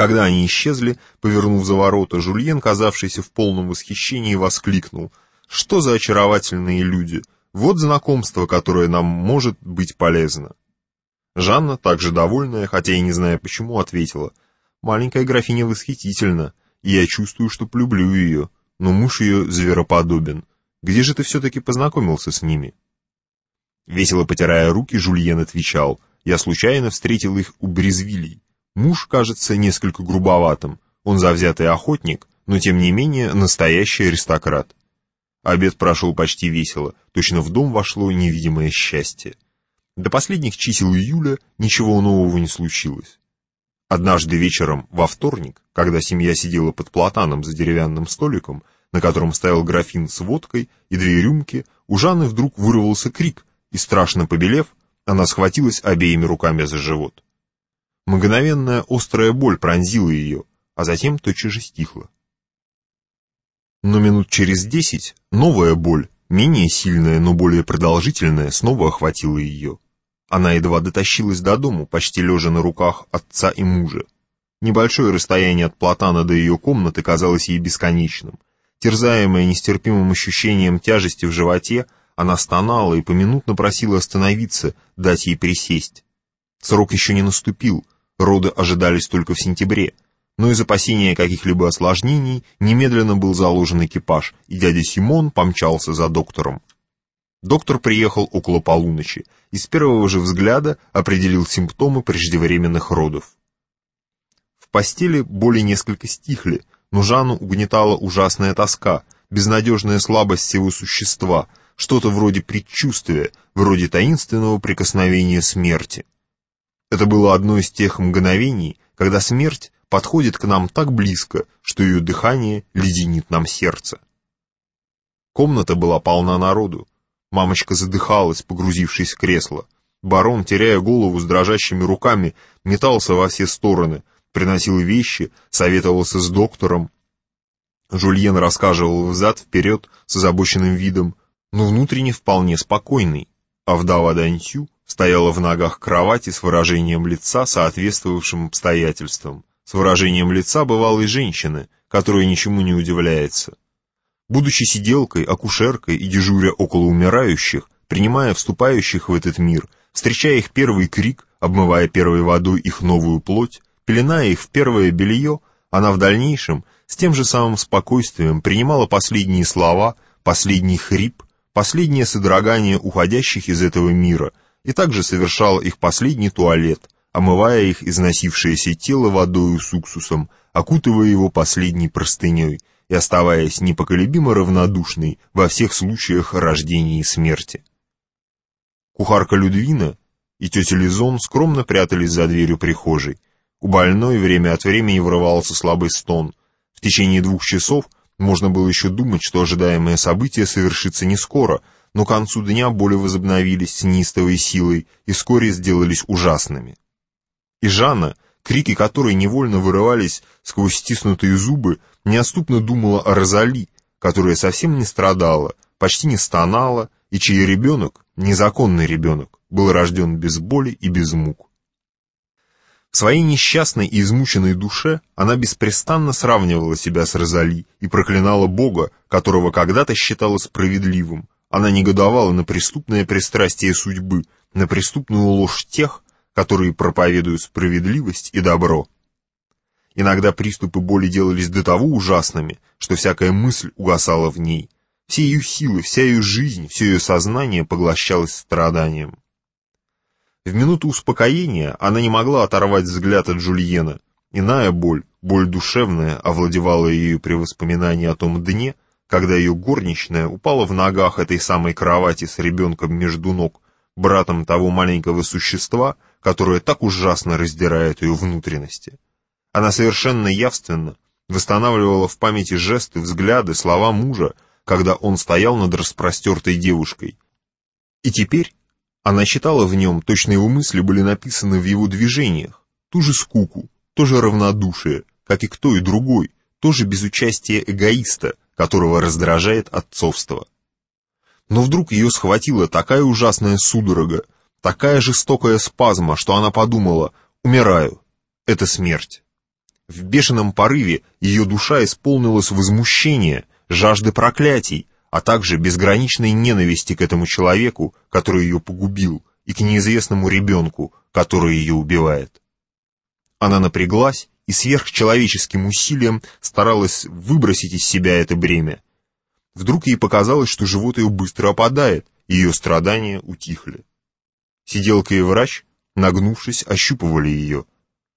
Когда они исчезли, повернув за ворота, Жульен, казавшийся в полном восхищении, воскликнул. «Что за очаровательные люди! Вот знакомство, которое нам может быть полезно!» Жанна, также довольная, хотя и не зная почему, ответила. «Маленькая графиня восхитительна, и я чувствую, что полюблю ее, но муж ее звероподобен. Где же ты все-таки познакомился с ними?» Весело потирая руки, Жульен отвечал. «Я случайно встретил их у Брезвилей. Муж кажется несколько грубоватым, он завзятый охотник, но тем не менее настоящий аристократ. Обед прошел почти весело, точно в дом вошло невидимое счастье. До последних чисел июля ничего нового не случилось. Однажды вечером, во вторник, когда семья сидела под платаном за деревянным столиком, на котором стоял графин с водкой и две рюмки, у Жанны вдруг вырвался крик, и, страшно побелев, она схватилась обеими руками за живот. Мгновенная острая боль пронзила ее, а затем тотчас же стихла. Но минут через десять новая боль, менее сильная, но более продолжительная, снова охватила ее. Она едва дотащилась до дому, почти лежа на руках отца и мужа. Небольшое расстояние от платана до ее комнаты казалось ей бесконечным. Терзаемая нестерпимым ощущением тяжести в животе, она стонала и поминутно просила остановиться, дать ей присесть. Срок еще не наступил, роды ожидались только в сентябре, но из опасения каких-либо осложнений немедленно был заложен экипаж, и дядя Симон помчался за доктором. Доктор приехал около полуночи и с первого же взгляда определил симптомы преждевременных родов. В постели боли несколько стихли, но Жанну угнетала ужасная тоска, безнадежная слабость всего существа, что-то вроде предчувствия, вроде таинственного прикосновения смерти. Это было одно из тех мгновений, когда смерть подходит к нам так близко, что ее дыхание леденит нам сердце. Комната была полна народу. Мамочка задыхалась, погрузившись в кресло. Барон, теряя голову с дрожащими руками, метался во все стороны, приносил вещи, советовался с доктором. Жульен рассказывал взад-вперед с озабоченным видом, но внутренне вполне спокойный, а вдова Дантю стояла в ногах кровати с выражением лица, соответствовавшим обстоятельствам, с выражением лица бывалой женщины, которая ничему не удивляется. Будучи сиделкой, акушеркой и дежуря около умирающих, принимая вступающих в этот мир, встречая их первый крик, обмывая первой водой их новую плоть, пеленая их в первое белье, она в дальнейшем с тем же самым спокойствием принимала последние слова, последний хрип, последнее содрогание уходящих из этого мира – и также совершал их последний туалет, омывая их износившееся тело водою с уксусом, окутывая его последней простыней и оставаясь непоколебимо равнодушной во всех случаях рождения и смерти. Кухарка Людвина и тетя Лизон скромно прятались за дверью прихожей. У больной время от времени врывался слабый стон. В течение двух часов можно было еще думать, что ожидаемое событие совершится не скоро — но к концу дня боли возобновились с неистовой силой и вскоре сделались ужасными. И Жанна, крики которой невольно вырывались сквозь стиснутые зубы, неоступно думала о Розали, которая совсем не страдала, почти не стонала, и чей ребенок, незаконный ребенок, был рожден без боли и без мук. В своей несчастной и измученной душе она беспрестанно сравнивала себя с Розали и проклинала Бога, которого когда-то считала справедливым, она негодовала на преступное пристрастие судьбы, на преступную ложь тех, которые проповедуют справедливость и добро. Иногда приступы боли делались до того ужасными, что всякая мысль угасала в ней. Все ее силы, вся ее жизнь, все ее сознание поглощалось страданием. В минуту успокоения она не могла оторвать взгляд от Жульена. Иная боль, боль душевная, овладевала ею при воспоминании о том дне, когда ее горничная упала в ногах этой самой кровати с ребенком между ног, братом того маленького существа, которое так ужасно раздирает ее внутренности. Она совершенно явственно восстанавливала в памяти жесты, взгляды, слова мужа, когда он стоял над распростертой девушкой. И теперь она читала в нем, точно его мысли были написаны в его движениях, ту же скуку, то же равнодушие, как и кто и другой, тоже без участия эгоиста, которого раздражает отцовство. Но вдруг ее схватила такая ужасная судорога, такая жестокая спазма, что она подумала «умираю, это смерть». В бешеном порыве ее душа исполнилась возмущения, жажды проклятий, а также безграничной ненависти к этому человеку, который ее погубил, и к неизвестному ребенку, который ее убивает. Она напряглась и сверхчеловеческим усилием старалась выбросить из себя это бремя. Вдруг ей показалось, что живот ее быстро опадает, и ее страдания утихли. Сиделка и врач, нагнувшись, ощупывали ее,